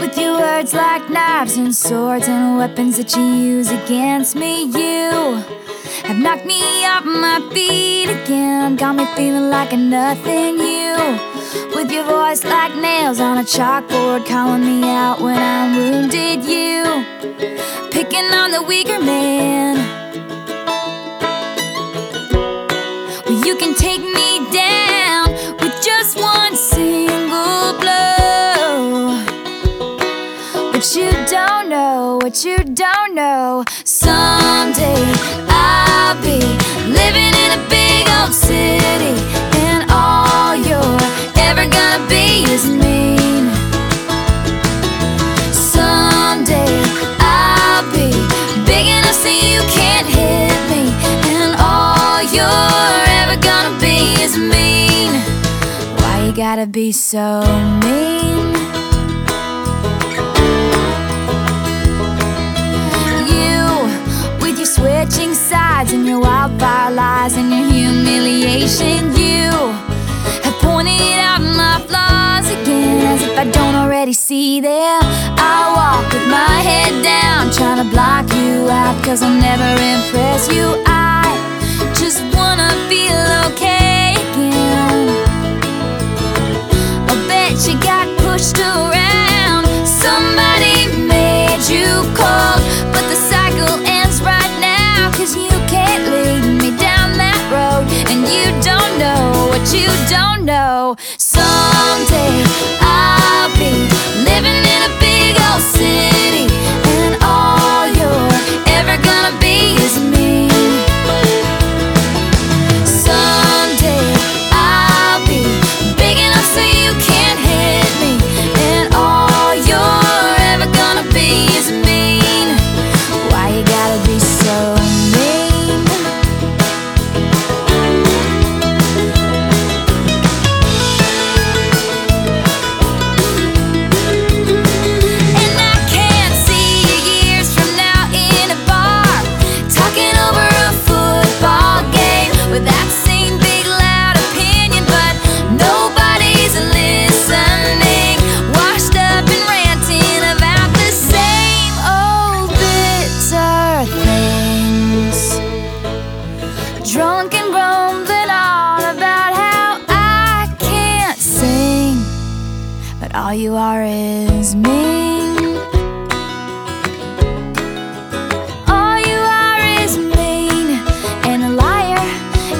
with your words like knives and swords and weapons that you use against me. You have knocked me off my feet again, got me feeling like a nothing. You, with your voice like nails on a chalkboard, calling me out when I'm wounded. You, picking on the weaker man. What you don't know. Someday I'll be living in a big old city, and all you're ever gonna be is mean. Someday I'll be big enough you can't hit me, and all you're ever gonna be is mean. Why you gotta be so mean? Sides and your wildfire lies and your humiliation, you have pointed out my flaws again as if I don't already see them. I walk with my head down, trying to block you out, cause I'll never impress you. Don't all you are is mean. All you are is mean and a liar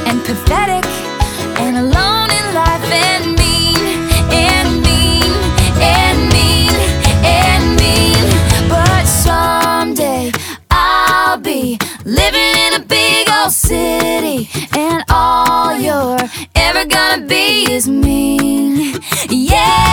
and pathetic and alone in life and mean and mean and mean and mean. But someday I'll be living in a big old city and all you're ever gonna be is mean. Yeah,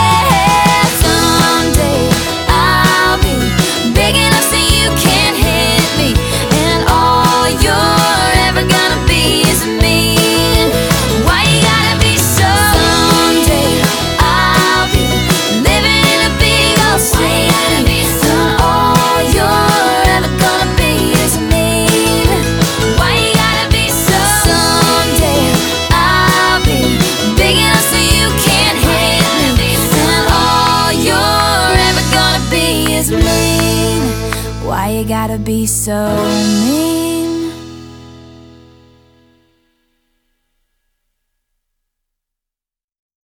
gotta be so mean?